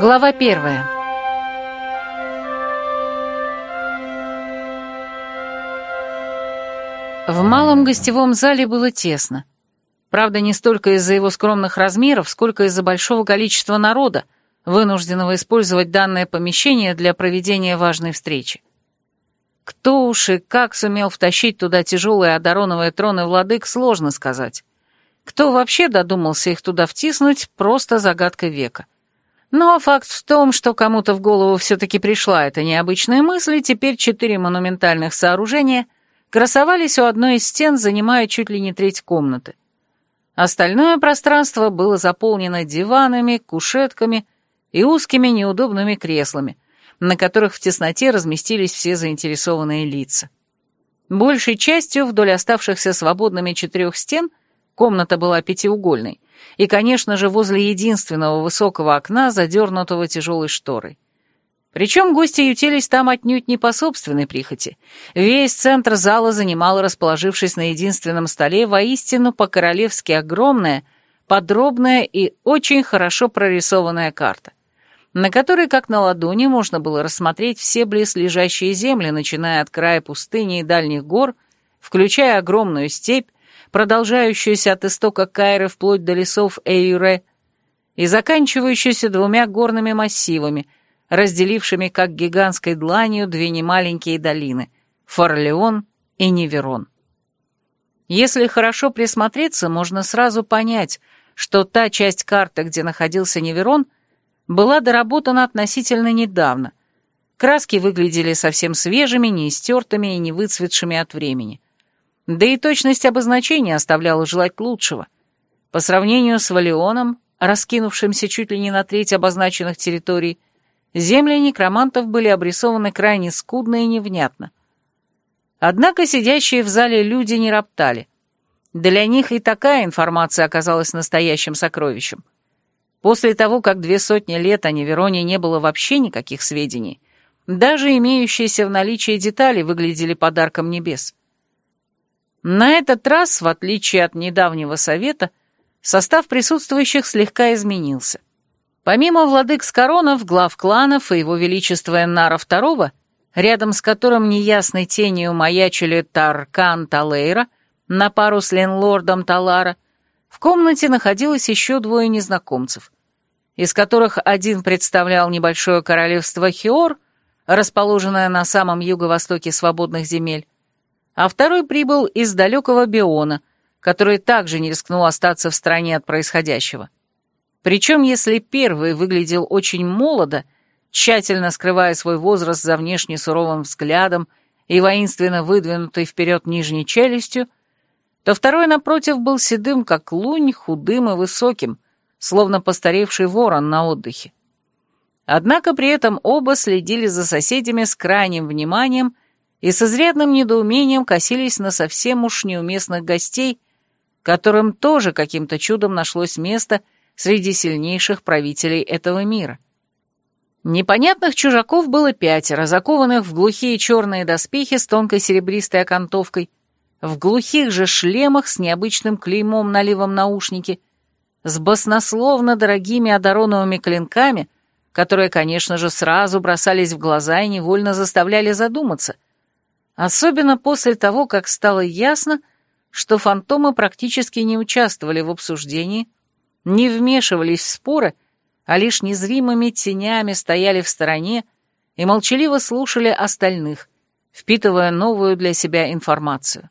Глава первая. В малом гостевом зале было тесно. Правда, не столько из-за его скромных размеров, сколько из-за большого количества народа, вынужденного использовать данное помещение для проведения важной встречи. Кто уж и как сумел втащить туда тяжелые одароновые троны владык, сложно сказать. Кто вообще додумался их туда втиснуть, просто загадка века. Но факт в том, что кому-то в голову все-таки пришла эта необычная мысль, и теперь четыре монументальных сооружения красовались у одной из стен, занимая чуть ли не треть комнаты. Остальное пространство было заполнено диванами, кушетками и узкими неудобными креслами, на которых в тесноте разместились все заинтересованные лица. Большей частью вдоль оставшихся свободными четырех стен Комната была пятиугольной, и, конечно же, возле единственного высокого окна, задернутого тяжелой шторой. Причем гости ютились там отнюдь не по собственной прихоти. Весь центр зала занимал, расположившись на единственном столе, воистину по-королевски огромная, подробная и очень хорошо прорисованная карта, на которой, как на ладони, можно было рассмотреть все близлежащие земли, начиная от края пустыни и дальних гор, включая огромную степь, продолжающуюся от истока Кайры вплоть до лесов Эйре и заканчивающуюся двумя горными массивами, разделившими как гигантской дланью две немаленькие долины — Форлеон и Неверон. Если хорошо присмотреться, можно сразу понять, что та часть карты, где находился Неверон, была доработана относительно недавно. Краски выглядели совсем свежими, не истертыми и не выцветшими от времени. Да и точность обозначения оставляла желать лучшего. По сравнению с Валионом, раскинувшимся чуть ли не на треть обозначенных территорий, земли некромантов были обрисованы крайне скудно и невнятно. Однако сидящие в зале люди не роптали. Для них и такая информация оказалась настоящим сокровищем. После того, как две сотни лет о Невероне не было вообще никаких сведений, даже имеющиеся в наличии детали выглядели подарком небес. На этот раз, в отличие от недавнего совета, состав присутствующих слегка изменился. Помимо владык с коронов, глав кланов и его величества Эннара II, рядом с которым неясной тенью маячили Таркан Талейра на пару с ленлордом Талара, в комнате находилось еще двое незнакомцев, из которых один представлял небольшое королевство Хиор, расположенное на самом юго-востоке свободных земель, а второй прибыл из далекого Биона, который также не рискнул остаться в стороне от происходящего. Причем, если первый выглядел очень молодо, тщательно скрывая свой возраст за внешне суровым взглядом и воинственно выдвинутой вперед нижней челюстью, то второй, напротив, был седым, как лунь, худым и высоким, словно постаревший ворон на отдыхе. Однако при этом оба следили за соседями с крайним вниманием и с изрядным недоумением косились на совсем уж неуместных гостей, которым тоже каким-то чудом нашлось место среди сильнейших правителей этого мира. Непонятных чужаков было пятеро, закованных в глухие черные доспехи с тонкой серебристой окантовкой, в глухих же шлемах с необычным клеймом на левом наушнике, с баснословно дорогими одароновыми клинками, которые, конечно же, сразу бросались в глаза и невольно заставляли задуматься — Особенно после того, как стало ясно, что фантомы практически не участвовали в обсуждении, не вмешивались в споры, а лишь незримыми тенями стояли в стороне и молчаливо слушали остальных, впитывая новую для себя информацию.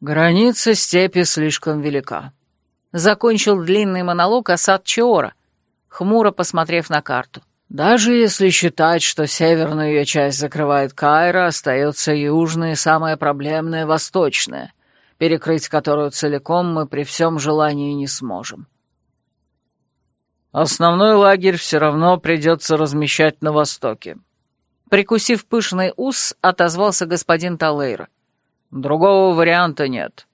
«Граница степи слишком велика», — закончил длинный монолог Асад Чиора, хмуро посмотрев на карту. Даже если считать, что северную ее часть закрывает Кайра, остается южная и самая проблемная — восточная, перекрыть которую целиком мы при всем желании не сможем. Основной лагерь все равно придется размещать на востоке. Прикусив пышный ус, отозвался господин Талейра. Другого варианта нет.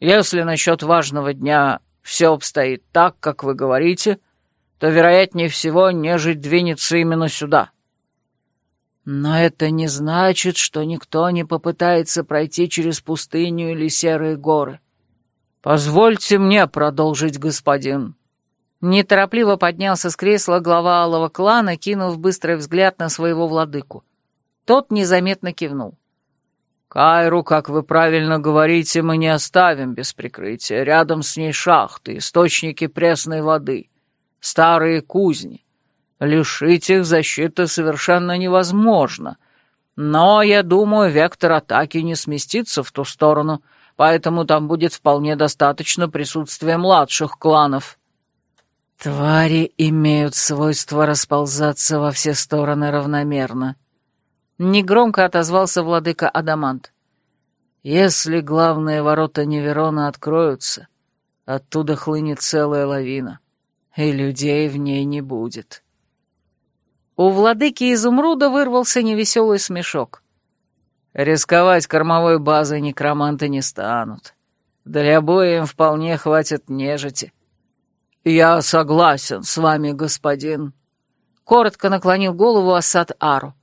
Если насчет важного дня все обстоит так, как вы говорите — то, вероятнее всего, нежить двинется именно сюда. Но это не значит, что никто не попытается пройти через пустыню или серые горы. Позвольте мне продолжить, господин. Неторопливо поднялся с кресла глава алого клана, кинув быстрый взгляд на своего владыку. Тот незаметно кивнул. «Кайру, как вы правильно говорите, мы не оставим без прикрытия. Рядом с ней шахты, источники пресной воды, старые кузни. Лишить их защиты совершенно невозможно. Но, я думаю, вектор атаки не сместится в ту сторону, поэтому там будет вполне достаточно присутствия младших кланов». Твари имеют свойство расползаться во все стороны равномерно. Негромко отозвался владыка Адамант. Если главные ворота Неверона откроются, оттуда хлынет целая лавина, и людей в ней не будет. У владыки Изумруда вырвался невеселый смешок. Рисковать кормовой базой некроманты не станут. Для боя им вполне хватит нежити. «Я согласен с вами, господин», — коротко наклонил голову Асад Ару.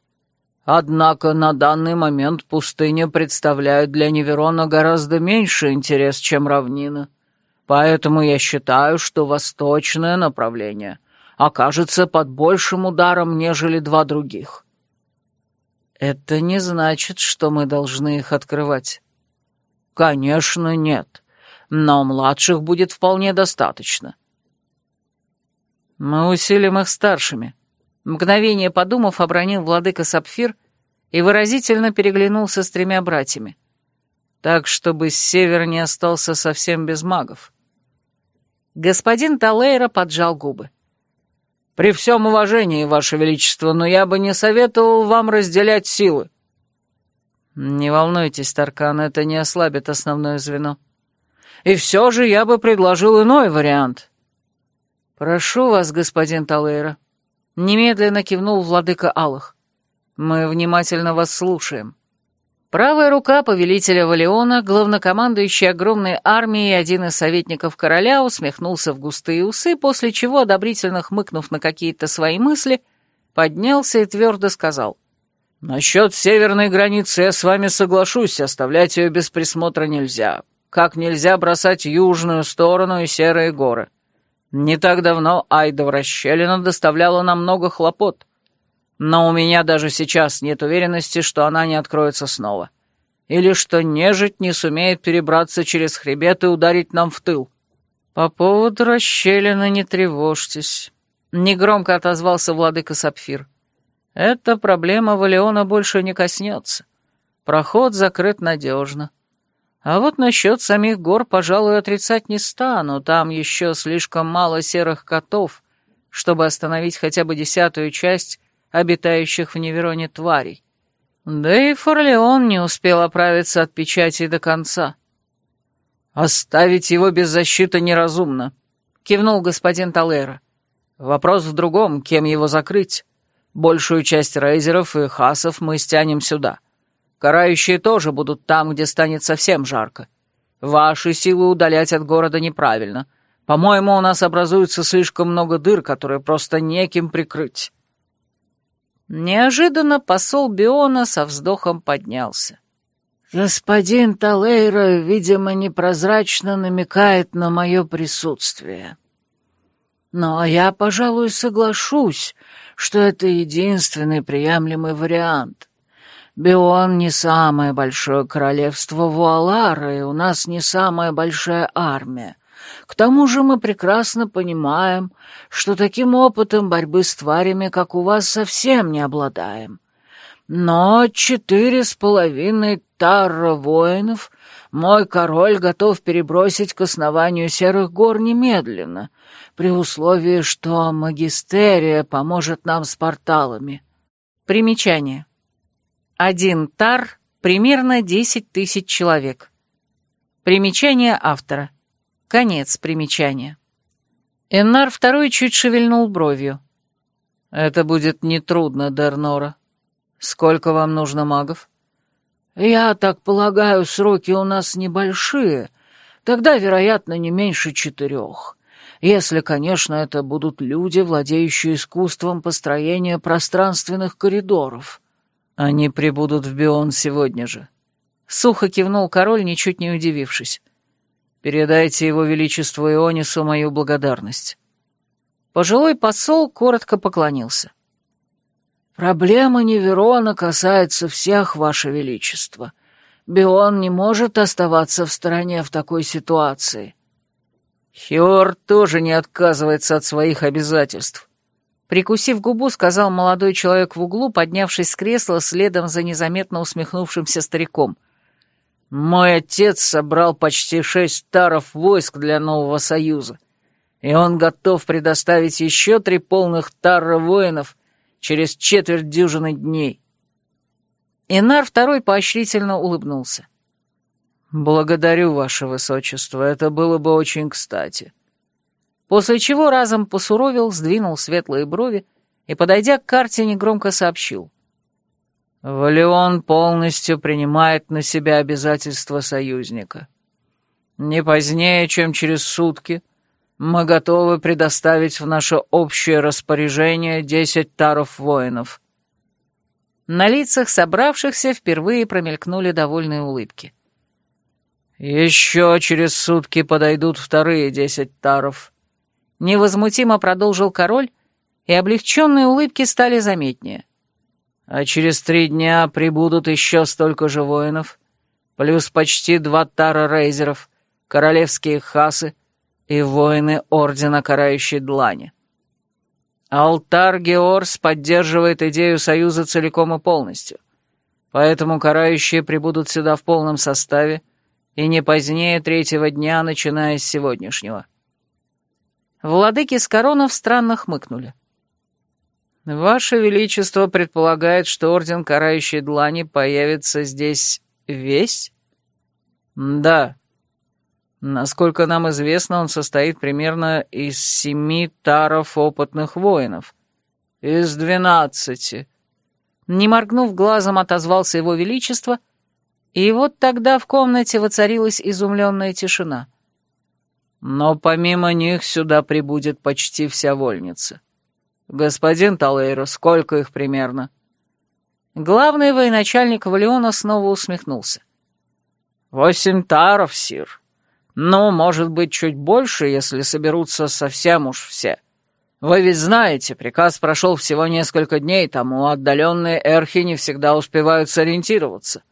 «Однако на данный момент пустыня представляет для Неверона гораздо меньше интерес, чем равнина. Поэтому я считаю, что восточное направление окажется под большим ударом, нежели два других». «Это не значит, что мы должны их открывать». «Конечно, нет. Но младших будет вполне достаточно». «Мы усилим их старшими», — мгновение подумав, обронил владыка Сапфир и выразительно переглянулся с тремя братьями. «Так, чтобы с севера не остался совсем без магов». Господин Талейра поджал губы. «При всем уважении, Ваше Величество, но я бы не советовал вам разделять силы». «Не волнуйтесь, Таркан, это не ослабит основное звено». «И все же я бы предложил иной вариант», «Прошу вас, господин Талейра», — немедленно кивнул владыка Алых. «Мы внимательно вас слушаем». Правая рука повелителя Валиона, главнокомандующий огромной армией и один из советников короля, усмехнулся в густые усы, после чего, одобрительно хмыкнув на какие-то свои мысли, поднялся и твердо сказал. «Насчет северной границы я с вами соглашусь, оставлять ее без присмотра нельзя. Как нельзя бросать южную сторону и серые горы. Не так давно Айда в расщелину доставляла нам много хлопот, но у меня даже сейчас нет уверенности, что она не откроется снова. Или что нежить не сумеет перебраться через хребет и ударить нам в тыл. По поводу расщелины не тревожьтесь. Негромко отозвался владыка Сапфир. Эта проблема Валиона больше не коснется. Проход закрыт надежно. А вот насчет самих гор, пожалуй, отрицать не стану. Там еще слишком мало серых котов, чтобы остановить хотя бы десятую часть обитающих в Невероне тварей. Да и Форлеон не успел оправиться от печати до конца. «Оставить его без защиты неразумно», — кивнул господин Талера. «Вопрос в другом, кем его закрыть. Большую часть рейзеров и хасов мы стянем сюда. Карающие тоже будут там, где станет совсем жарко. Ваши силы удалять от города неправильно. По-моему, у нас образуется слишком много дыр, которые просто неким прикрыть». Неожиданно посол Биона со вздохом поднялся. «Господин Талейра, видимо, непрозрачно намекает на мое присутствие. Но я, пожалуй, соглашусь, что это единственный приемлемый вариант. Бион не самое большое королевство Вуалара, и у нас не самая большая армия. К тому же мы прекрасно понимаем, что таким опытом борьбы с тварями, как у вас, совсем не обладаем. Но четыре с половиной тарра воинов мой король готов перебросить к основанию Серых гор немедленно, при условии, что магистерия поможет нам с порталами. Примечание. Один тар — примерно 10 тысяч человек. Примечание автора. Конец примечания. Эннар второй чуть шевельнул бровью. «Это будет нетрудно, Дернора. Сколько вам нужно магов?» «Я так полагаю, сроки у нас небольшие. Тогда, вероятно, не меньше четырех. Если, конечно, это будут люди, владеющие искусством построения пространственных коридоров». «Они прибудут в Бион сегодня же», — сухо кивнул король, ничуть не удивившись. «Передайте его величеству Ионису мою благодарность». Пожилой посол коротко поклонился. «Проблема Неверона касается всех, Ваше Величество. Бион не может оставаться в стороне в такой ситуации». «Хиор тоже не отказывается от своих обязательств», Прикусив губу, сказал молодой человек в углу, поднявшись с кресла следом за незаметно усмехнувшимся стариком. «Мой отец собрал почти шесть таров войск для нового союза, и он готов предоставить еще три полных тара воинов через четверть дюжины дней». Инар второй поощрительно улыбнулся. «Благодарю, ваше высочество, это было бы очень кстати» после чего разом посуровил, сдвинул светлые брови и, подойдя к карте, негромко сообщил. «Валион полностью принимает на себя обязательства союзника. Не позднее, чем через сутки, мы готовы предоставить в наше общее распоряжение десять таров воинов». На лицах собравшихся впервые промелькнули довольные улыбки. «Еще через сутки подойдут вторые десять таров», Невозмутимо продолжил король, и облегченные улыбки стали заметнее. А через три дня прибудут еще столько же воинов, плюс почти два тара рейзеров, королевские хасы и воины Ордена Карающей Длани. Алтар Георс поддерживает идею Союза целиком и полностью, поэтому карающие прибудут сюда в полном составе и не позднее третьего дня, начиная с сегодняшнего. Владыки с коронов странно хмыкнули. «Ваше Величество предполагает, что Орден Карающей Длани появится здесь весь?» «Да. Насколько нам известно, он состоит примерно из семи таров опытных воинов. Из двенадцати». Не моргнув глазом, отозвался его Величество, и вот тогда в комнате воцарилась изумленная тишина — но помимо них сюда прибудет почти вся вольница. Господин Талейро, сколько их примерно?» Главный военачальник Валиона снова усмехнулся. «Восемь таров, сир. Ну, может быть, чуть больше, если соберутся совсем уж все. Вы ведь знаете, приказ прошел всего несколько дней, тому отдаленные эрхи не всегда успевают сориентироваться.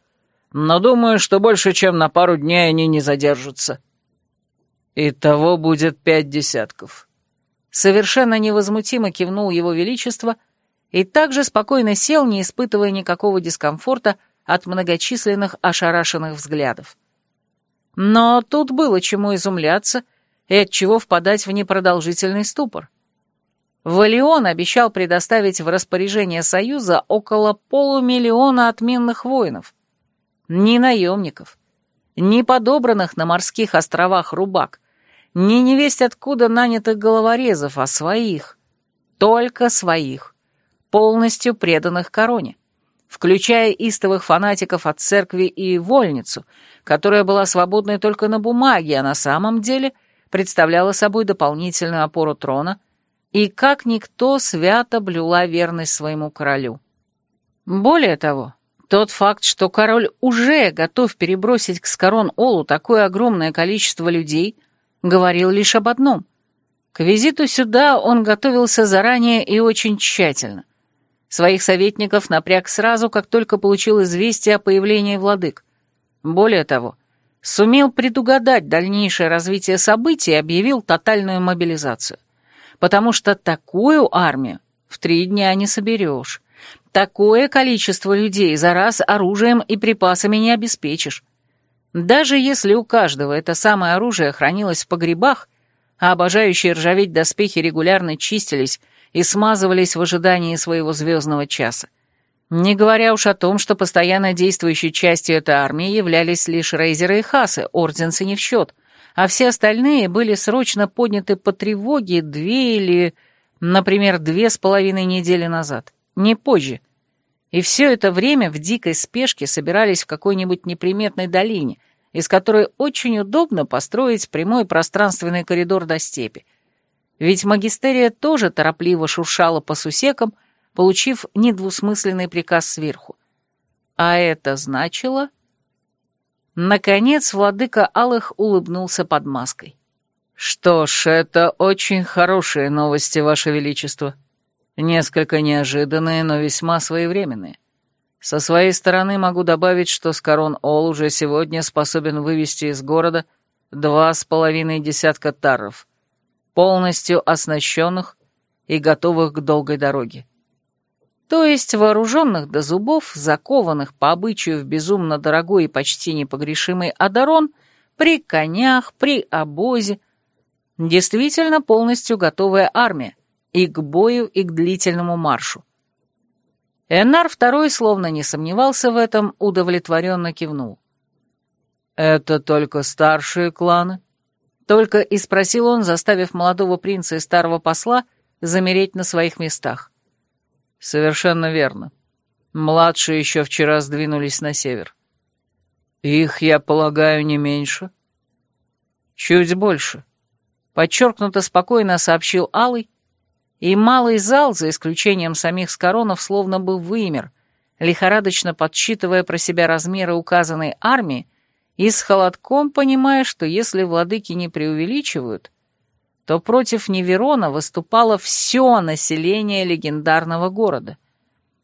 Но думаю, что больше, чем на пару дней они не задержатся». «Итого будет пять десятков». Совершенно невозмутимо кивнул его величество и также спокойно сел, не испытывая никакого дискомфорта от многочисленных ошарашенных взглядов. Но тут было чему изумляться и от чего впадать в непродолжительный ступор. Валион обещал предоставить в распоряжение Союза около полумиллиона отменных воинов. Ни наемников, ни подобранных на морских островах рубак, не невесть откуда нанятых головорезов, а своих. Только своих. Полностью преданных короне. Включая истовых фанатиков от церкви и вольницу, которая была свободной только на бумаге, а на самом деле представляла собой дополнительную опору трона и, как никто, свято блюла верность своему королю. Более того, тот факт, что король уже готов перебросить к Скорон Олу такое огромное количество людей, говорил лишь об одном. К визиту сюда он готовился заранее и очень тщательно. Своих советников напряг сразу, как только получил известие о появлении владык. Более того, сумел предугадать дальнейшее развитие событий и объявил тотальную мобилизацию. Потому что такую армию в три дня не соберешь. Такое количество людей за раз оружием и припасами не обеспечишь. Даже если у каждого это самое оружие хранилось в погребах, а обожающие ржаветь доспехи регулярно чистились и смазывались в ожидании своего звездного часа. Не говоря уж о том, что постоянно действующей частью этой армии являлись лишь рейзеры и хасы, орденцы не в счет, а все остальные были срочно подняты по тревоге две или, например, две с половиной недели назад, не позже. И все это время в дикой спешке собирались в какой-нибудь неприметной долине, из которой очень удобно построить прямой пространственный коридор до степи. Ведь магистерия тоже торопливо шуршала по сусекам, получив недвусмысленный приказ сверху. А это значило... Наконец владыка Алых улыбнулся под маской. «Что ж, это очень хорошие новости, Ваше Величество. Несколько неожиданные, но весьма своевременные. Со своей стороны могу добавить, что Скорон Ол уже сегодня способен вывести из города два с половиной десятка тарров, полностью оснащенных и готовых к долгой дороге. То есть вооруженных до зубов, закованных по обычаю в безумно дорогой и почти непогрешимый одарон, при конях, при обозе. Действительно полностью готовая армия и к бою, и к длительному маршу. Энар второй, словно не сомневался в этом, удовлетворенно кивнул. «Это только старшие кланы?» Только и спросил он, заставив молодого принца и старого посла замереть на своих местах. «Совершенно верно. Младшие еще вчера сдвинулись на север. Их, я полагаю, не меньше?» «Чуть больше», — подчеркнуто спокойно сообщил Алый, и малый зал, за исключением самих скоронов, словно бы вымер, лихорадочно подсчитывая про себя размеры указанной армии и с холодком понимая, что если владыки не преувеличивают, то против Неверона выступало все население легендарного города.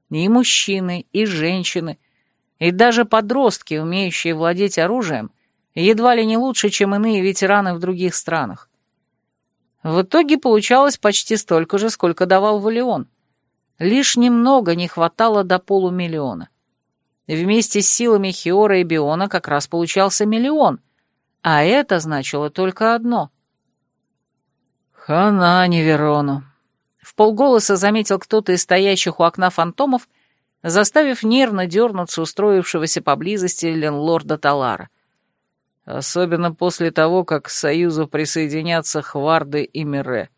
И мужчины, и женщины, и даже подростки, умеющие владеть оружием, едва ли не лучше, чем иные ветераны в других странах. В итоге получалось почти столько же, сколько давал Валион. Лишь немного не хватало до полумиллиона. Вместе с силами Хиора и Биона как раз получался миллион, а это значило только одно — «Хана Неверону», — в полголоса заметил кто-то из стоящих у окна фантомов, заставив нервно дернуться устроившегося поблизости ленлорда Талара. Особенно после того, как к Союзу присоединятся Хварды и Мире.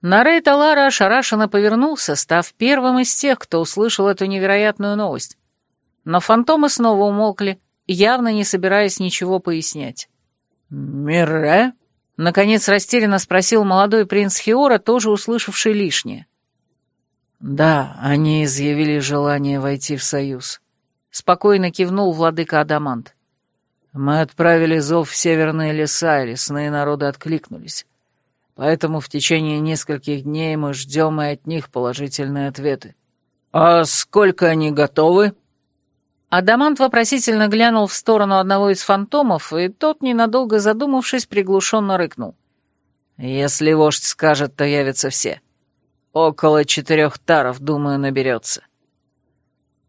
Нарей Талара ошарашенно повернулся, став первым из тех, кто услышал эту невероятную новость. Но фантомы снова умолкли, явно не собираясь ничего пояснять. «Мире?» Наконец растерянно спросил молодой принц Хиора, тоже услышавший лишнее. «Да, они изъявили желание войти в союз», — спокойно кивнул владыка Адамант. «Мы отправили зов в северные леса, и лесные народы откликнулись. Поэтому в течение нескольких дней мы ждем и от них положительные ответы». «А сколько они готовы?» Адамант вопросительно глянул в сторону одного из фантомов, и тот, ненадолго задумавшись, приглушенно рыкнул. «Если вождь скажет, то явятся все. Около четырех таров, думаю, наберется».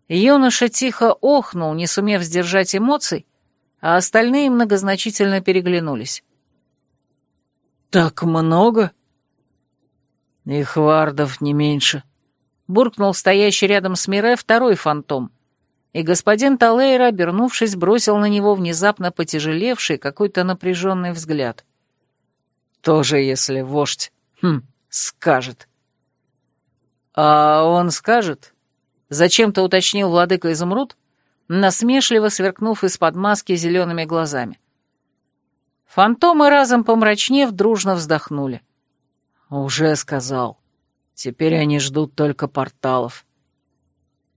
Юноша тихо охнул, не сумев сдержать эмоций, а остальные многозначительно переглянулись. «Так много?» «И хвардов не меньше», — буркнул стоящий рядом с Мире второй фантом, и господин Талейра, обернувшись, бросил на него внезапно потяжелевший какой-то напряженный взгляд. «Тоже если вождь, хм, скажет». «А он скажет?» — зачем-то уточнил владыка Изумруд, насмешливо сверкнув из-под маски зелеными глазами. Фантомы, разом помрачнев, дружно вздохнули. «Уже сказал. Теперь они ждут только порталов».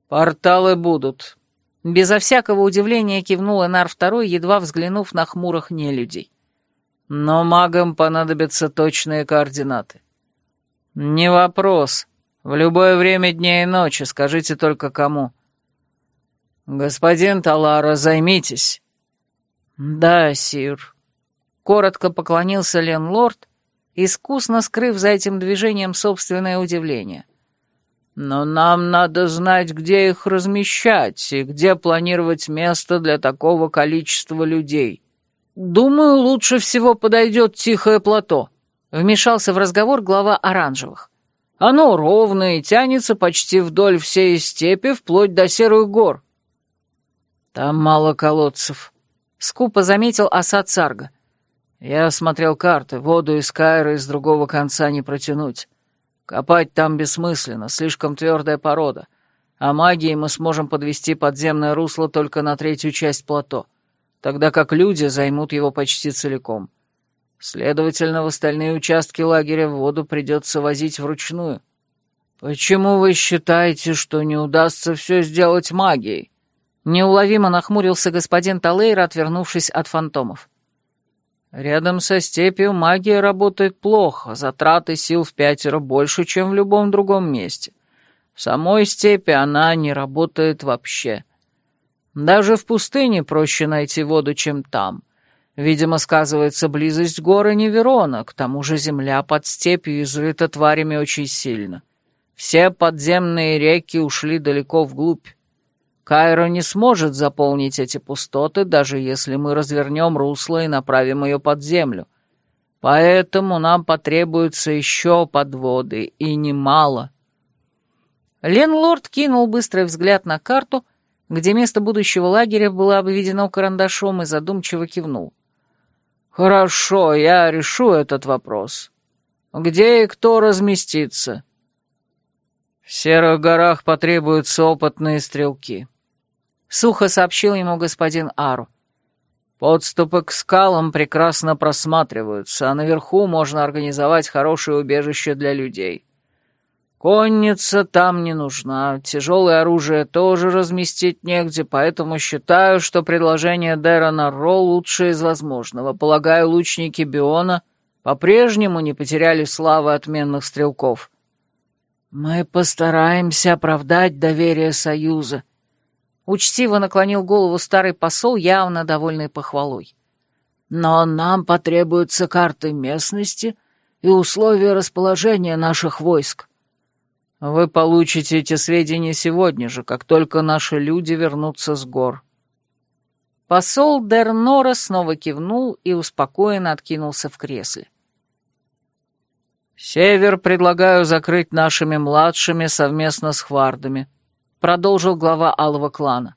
«Порталы будут», Безо всякого удивления кивнул Энар второй, едва взглянув на хмурых нелюдей. Но магам понадобятся точные координаты. Не вопрос. В любое время дня и ночи, скажите только кому. Господин Талара, займитесь. Да, сир. Коротко поклонился Ленлорд, искусно скрыв за этим движением собственное удивление. — но нам надо знать, где их размещать и где планировать место для такого количества людей. Думаю, лучше всего подойдет тихое плато», — вмешался в разговор глава оранжевых. «Оно ровное и тянется почти вдоль всей степи, вплоть до серых гор». «Там мало колодцев», — скупо заметил Асад Сарга. «Я смотрел карты, воду из Кайра из другого конца не протянуть». Копать там бессмысленно, слишком твердая порода, а магией мы сможем подвести подземное русло только на третью часть плато, тогда как люди займут его почти целиком. Следовательно, в остальные участки лагеря воду придется возить вручную. Почему вы считаете, что не удастся все сделать магией? Неуловимо нахмурился господин Талейр, отвернувшись от фантомов. Рядом со степью магия работает плохо, затраты сил в пятеро больше, чем в любом другом месте. В самой степи она не работает вообще. Даже в пустыне проще найти воду, чем там. Видимо, сказывается близость горы Неверона, к тому же земля под степью изрыта тварями очень сильно. Все подземные реки ушли далеко вглубь. Кайра не сможет заполнить эти пустоты, даже если мы развернем русло и направим ее под землю. Поэтому нам потребуется еще подводы, и немало. Ленлорд кинул быстрый взгляд на карту, где место будущего лагеря было обведено карандашом и задумчиво кивнул. «Хорошо, я решу этот вопрос. Где и кто разместится?» «В Серых горах потребуются опытные стрелки», — сухо сообщил ему господин Ару. «Подступы к скалам прекрасно просматриваются, а наверху можно организовать хорошее убежище для людей. Конница там не нужна, тяжелое оружие тоже разместить негде, поэтому считаю, что предложение Дэрона Ро лучшее из возможного. Полагаю, лучники Биона по-прежнему не потеряли славы отменных стрелков. Мы постараемся оправдать доверие Союза. Учтиво наклонил голову старый посол, явно довольный похвалой. Но нам потребуются карты местности и условия расположения наших войск. Вы получите эти сведения сегодня же, как только наши люди вернутся с гор». Посол Дернора снова кивнул и успокоенно откинулся в кресле. «Север предлагаю закрыть нашими младшими совместно с хвардами», — продолжил глава алого клана.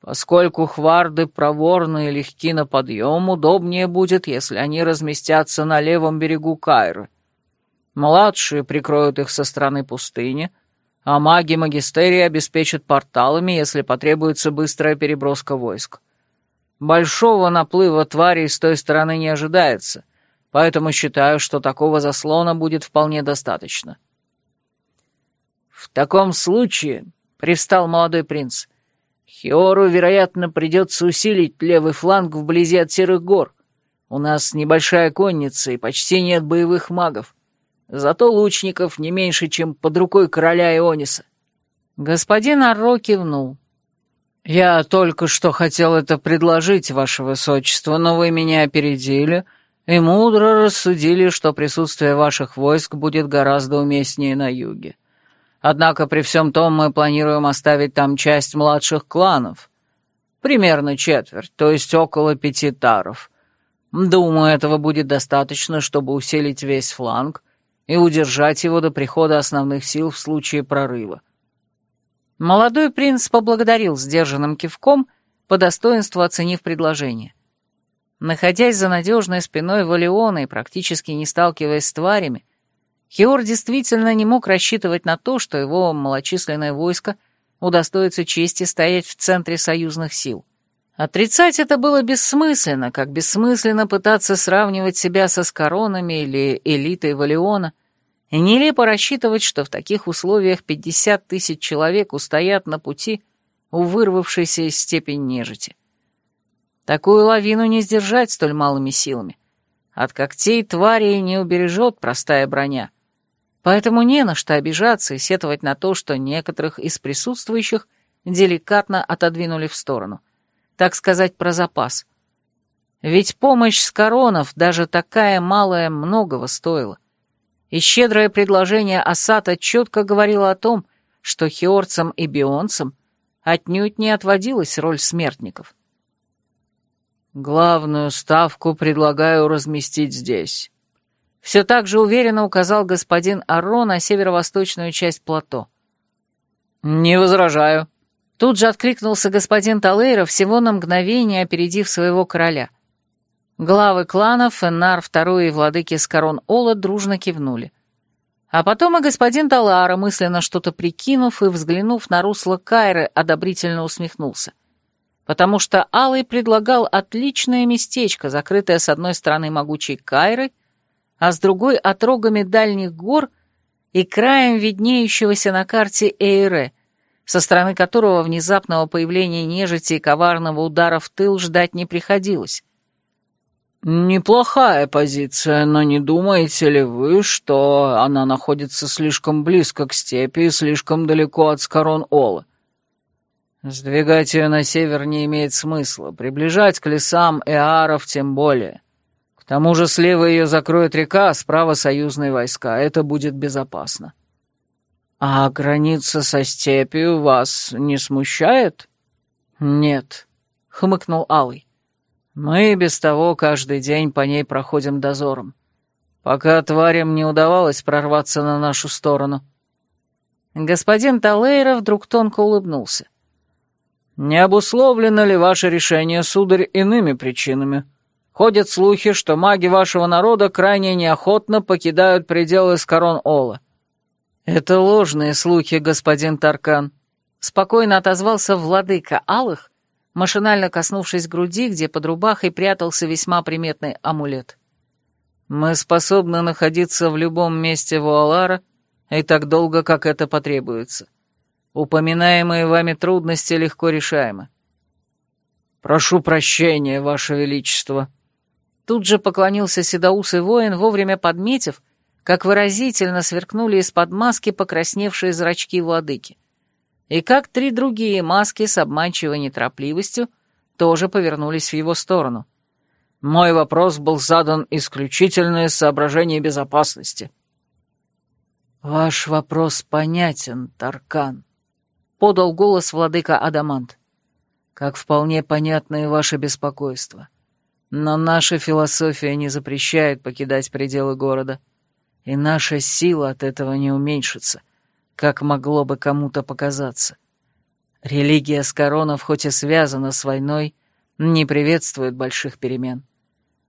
«Поскольку хварды проворны и легки на подъем, удобнее будет, если они разместятся на левом берегу Кайры. Младшие прикроют их со стороны пустыни, а маги магистерии обеспечат порталами, если потребуется быстрая переброска войск. Большого наплыва тварей с той стороны не ожидается, поэтому считаю, что такого заслона будет вполне достаточно. «В таком случае», — привстал молодой принц, — «Хиору, вероятно, придется усилить левый фланг вблизи от Серых гор. У нас небольшая конница и почти нет боевых магов. Зато лучников не меньше, чем под рукой короля Иониса. Господин Арро кивнул. «Я только что хотел это предложить, ваше высочество, но вы меня опередили и мудро рассудили, что присутствие ваших войск будет гораздо уместнее на юге. Однако при всем том мы планируем оставить там часть младших кланов, примерно четверть, то есть около пяти таров. Думаю, этого будет достаточно, чтобы усилить весь фланг» и удержать его до прихода основных сил в случае прорыва. Молодой принц поблагодарил сдержанным кивком, по достоинству оценив предложение. Находясь за надежной спиной Валиона и практически не сталкиваясь с тварями, Хиор действительно не мог рассчитывать на то, что его малочисленное войско удостоится чести стоять в центре союзных сил. Отрицать это было бессмысленно, как бессмысленно пытаться сравнивать себя со Скоронами или элитой Валиона, и нелепо рассчитывать, что в таких условиях 50 тысяч человек устоят на пути у вырвавшейся из степень нежити. Такую лавину не сдержать столь малыми силами. От когтей твари не убережет простая броня. Поэтому не на что обижаться и сетовать на то, что некоторых из присутствующих деликатно отодвинули в сторону — так сказать, про запас. Ведь помощь с коронов, даже такая малая, многого стоила. И щедрое предложение Асата четко говорило о том, что хиорцам и бионцам отнюдь не отводилась роль смертников. «Главную ставку предлагаю разместить здесь», — все так же уверенно указал господин Арро на северо-восточную часть плато. «Не возражаю», Тут же откликнулся господин Талейра, всего на мгновение опередив своего короля. Главы кланов, Феннар II и владыки Скорон Ола дружно кивнули. А потом и господин Талара, мысленно что-то прикинув и взглянув на русло Кайры, одобрительно усмехнулся. Потому что Алый предлагал отличное местечко, закрытое с одной стороны могучей Кайрой, а с другой — отрогами дальних гор и краем виднеющегося на карте Эйре — со стороны которого внезапного появления нежити и коварного удара в тыл ждать не приходилось. «Неплохая позиция, но не думаете ли вы, что она находится слишком близко к степи и слишком далеко от Скорон-Ола? Сдвигать ее на север не имеет смысла, приближать к лесам Эаров тем более. К тому же слева ее закроет река, а справа союзные войска, это будет безопасно. А граница со степью вас не смущает? Нет, хмыкнул Алый. Мы без того каждый день по ней проходим дозором, пока тварям не удавалось прорваться на нашу сторону. Господин Талейра вдруг тонко улыбнулся. «Не обусловлено ли ваше решение, сударь, иными причинами? Ходят слухи, что маги вашего народа крайне неохотно покидают пределы Скорон-Ола». «Это ложные слухи, господин Таркан», — спокойно отозвался владыка Алых, машинально коснувшись груди, где под рубахой прятался весьма приметный амулет. «Мы способны находиться в любом месте Вуалара и так долго, как это потребуется. Упоминаемые вами трудности легко решаемы». «Прошу прощения, Ваше Величество». Тут же поклонился седоусый воин, вовремя подметив, как выразительно сверкнули из-под маски покрасневшие зрачки владыки и как три другие маски с обманчивой неторопливостью тоже повернулись в его сторону. Мой вопрос был задан исключительно из соображений безопасности. «Ваш вопрос понятен, Таркан», — подал голос владыка Адамант. «Как вполне понятно и ваше беспокойство. Но наша философия не запрещает покидать пределы города, и наша сила от этого не уменьшится» как могло бы кому-то показаться. Религия Скоронов хоть и связана с войной, не приветствует больших перемен.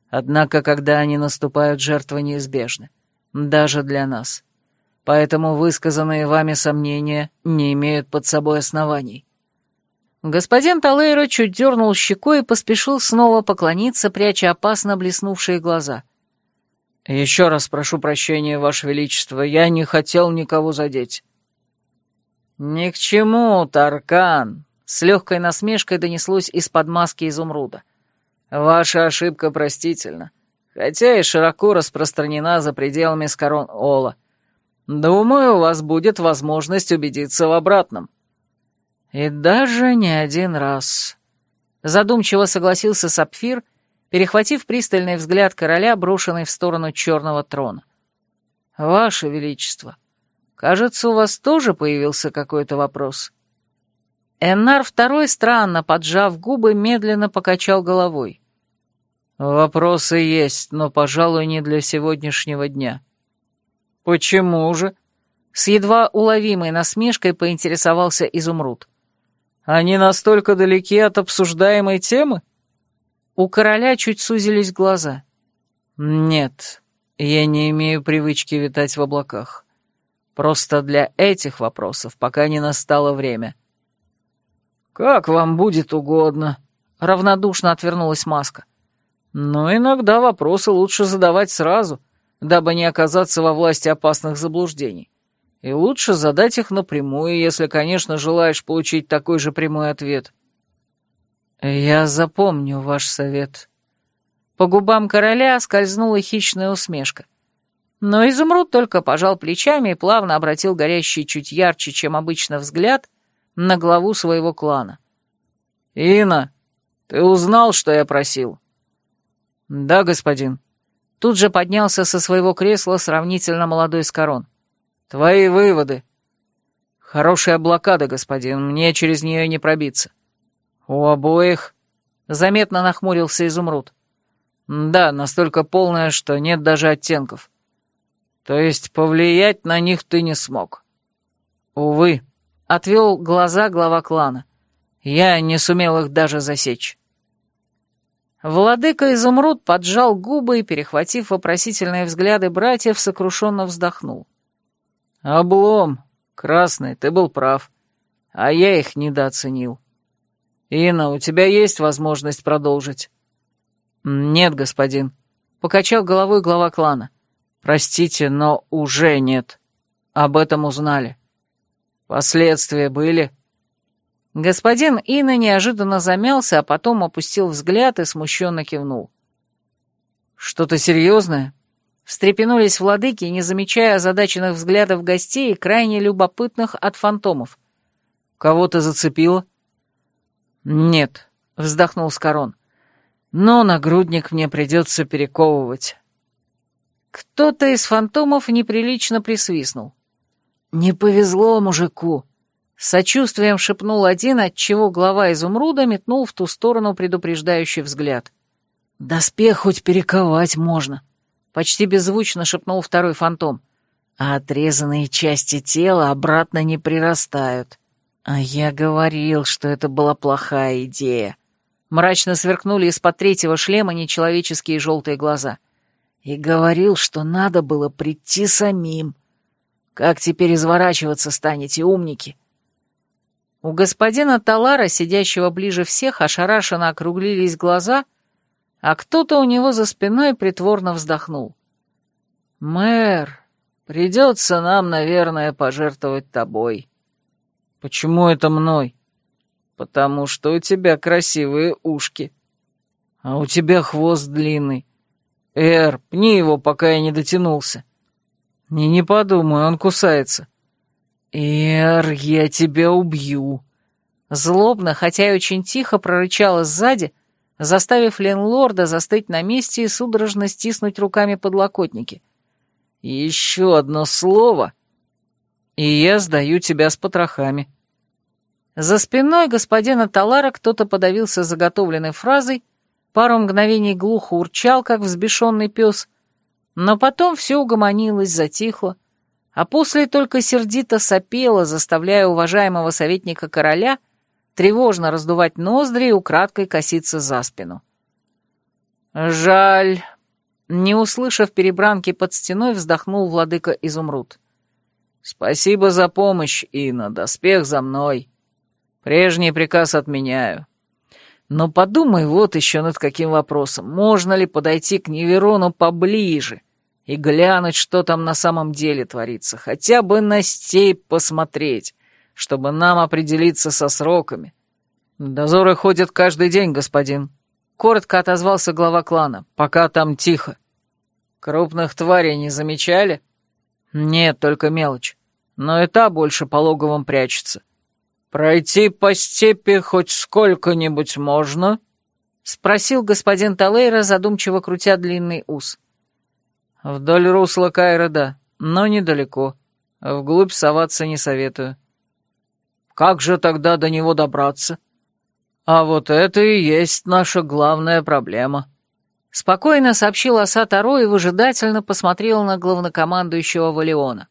Однако, когда они наступают, жертвы неизбежны, даже для нас. Поэтому высказанные вами сомнения не имеют под собой оснований. Господин Талейро чуть дернул щекой и поспешил снова поклониться, пряча опасно блеснувшие глаза. «Еще раз прошу прощения, Ваше Величество, я не хотел никого задеть». «Ни к чему, Таркан!» — с легкой насмешкой донеслось из-под маски изумруда. «Ваша ошибка простительна, хотя и широко распространена за пределами Скорон Ола. Думаю, у вас будет возможность убедиться в обратном». «И даже не один раз», — задумчиво согласился Сапфир, перехватив пристальный взгляд короля, брошенный в сторону черного трона. «Ваше Величество, Кажется, у вас тоже появился какой-то вопрос». Эннар второй, странно поджав губы, медленно покачал головой. «Вопросы есть, но, пожалуй, не для сегодняшнего дня». «Почему же?» С едва уловимой насмешкой поинтересовался Изумруд. «Они настолько далеки от обсуждаемой темы?» У короля чуть сузились глаза. «Нет, я не имею привычки витать в облаках. Просто для этих вопросов пока не настало время». «Как вам будет угодно», — равнодушно отвернулась Маска. «Но иногда вопросы лучше задавать сразу, дабы не оказаться во власти опасных заблуждений. И лучше задать их напрямую, если, конечно, желаешь получить такой же прямой ответ». «Я запомню ваш совет». По губам короля скользнула хищная усмешка. Но изумруд только пожал плечами и плавно обратил горящий чуть ярче, чем обычно, взгляд на главу своего клана. «Ина, ты узнал, что я просил?» «Да, господин». Тут же поднялся со своего кресла сравнительно молодой Скорон. «Твои выводы». «Хорошая блокада, господин, мне через нее не пробиться». «У обоих?» — заметно нахмурился изумруд. «Да, настолько полная, что нет даже оттенков». То есть повлиять на них ты не смог? Увы, отвел глаза глава клана. Я не сумел их даже засечь. Владыка Изумруд поджал губы и, перехватив вопросительные взгляды братьев, сокрушенно вздохнул. «Облом! Красный, ты был прав. А я их недооценил. Инна, у тебя есть возможность продолжить?» «Нет, господин», — покачал головой глава клана. Простите, но уже нет. Об этом узнали. Последствия были? Господин Инна неожиданно замялся, а потом опустил взгляд и смущенно кивнул. «Что-то серьезное?» Встрепенулись владыки, не замечая озадаченных взглядов гостей и крайне любопытных от фантомов. «Кого-то зацепило?» «Нет», — вздохнул Скорон. «Но нагрудник мне придется перековывать». Кто-то из фантомов неприлично присвистнул. «Не повезло мужику», — сочувствием шепнул один, отчего глава изумруда метнул в ту сторону предупреждающий взгляд. «Доспех хоть перековать можно», — почти беззвучно шепнул второй фантом. «А отрезанные части тела обратно не прирастают». «А я говорил, что это была плохая идея». Мрачно сверкнули из-под третьего шлема нечеловеческие желтые глаза. «И говорил, что надо было прийти самим. Как теперь изворачиваться станете, умники?» У господина Талара, сидящего ближе всех, ошарашенно округлились глаза, а кто-то у него за спиной притворно вздохнул. «Мэр, придется нам, наверное, пожертвовать тобой». «Почему это мной?» «Потому что у тебя красивые ушки. А у тебя хвост длинный. Эр, пни его, пока я не дотянулся». «Не, не подумай, он кусается». «Эр, я тебя убью!» Злобно, хотя и очень тихо прорычала сзади, заставив Ленлорда застыть на месте и судорожно стиснуть руками подлокотники. «Еще одно слово, и я сдаю тебя с потрохами». За спиной господина Талара кто-то подавился заготовленной фразой, пару мгновений глухо урчал, как взбешенный пес, но потом все угомонилось, затихло, а после только сердито сопело, заставляя уважаемого советника короля тревожно раздувать ноздри и украдкой коситься за спину. «Жаль», — не услышав перебранки под стеной, вздохнул владыка Изумруд. «Спасибо за помощь, Инна, доспех за мной. Прежний приказ отменяю. Но подумай вот еще над каким вопросом. Можно ли подойти к Неверону поближе и глянуть, что там на самом деле творится? Хотя бы на степь посмотреть, чтобы нам определиться со сроками. Дозоры ходят каждый день, господин. Коротко отозвался глава клана. Пока там тихо. Крупных тварей не замечали? — «Нет, только мелочь. Но и та больше по логовам прячется». «Пройти по степи хоть сколько-нибудь можно?» — спросил господин Талейра, задумчиво крутя длинный ус. «Вдоль русла Кайра, да, но недалеко. Вглубь соваться не советую». «Как же тогда до него добраться?» «А вот это и есть наша главная проблема», Спокойно сообщил Аса Таро и выжидательно посмотрел на главнокомандующего Валиона.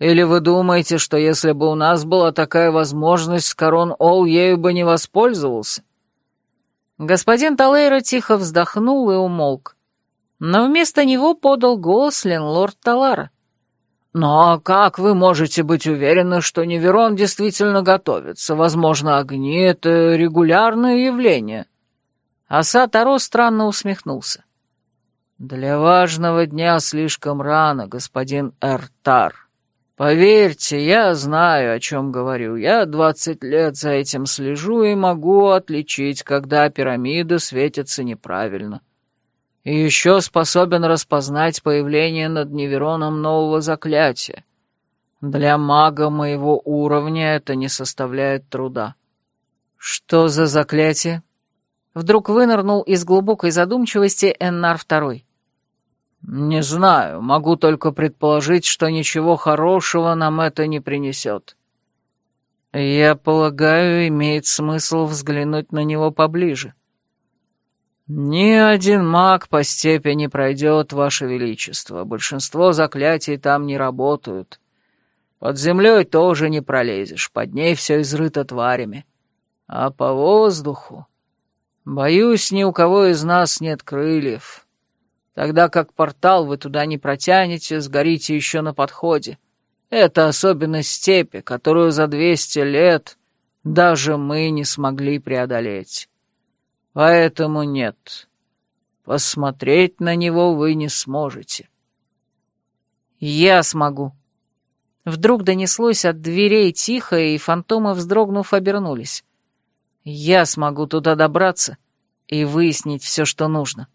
«Или вы думаете, что если бы у нас была такая возможность, Корон Ол ею бы не воспользовался?» Господин Талейра тихо вздохнул и умолк. Но вместо него подал голос Ленлорд Талара. «Но как вы можете быть уверены, что Неверон действительно готовится? Возможно, огни — это регулярное явление». Аса Таро странно усмехнулся. «Для важного дня слишком рано, господин Эртар. Поверьте, я знаю, о чем говорю. Я двадцать лет за этим слежу и могу отличить, когда пирамиды светятся неправильно. И еще способен распознать появление над Невероном нового заклятия. Для мага моего уровня это не составляет труда». «Что за заклятие?» Вдруг вынырнул из глубокой задумчивости Эннар Второй. «Не знаю, могу только предположить, что ничего хорошего нам это не принесет. Я полагаю, имеет смысл взглянуть на него поближе. Ни один маг по степени пройдет, Ваше Величество. Большинство заклятий там не работают. Под землей тоже не пролезешь, под ней все изрыто тварями. А по воздуху... Боюсь, ни у кого из нас нет крыльев. Тогда как портал вы туда не протянете, сгорите еще на подходе. Это особенность степи, которую за двести лет даже мы не смогли преодолеть. Поэтому нет. Посмотреть на него вы не сможете. Я смогу. Вдруг донеслось от дверей тихо, и фантомы, вздрогнув, обернулись. Я смогу туда добраться и выяснить все, что нужно.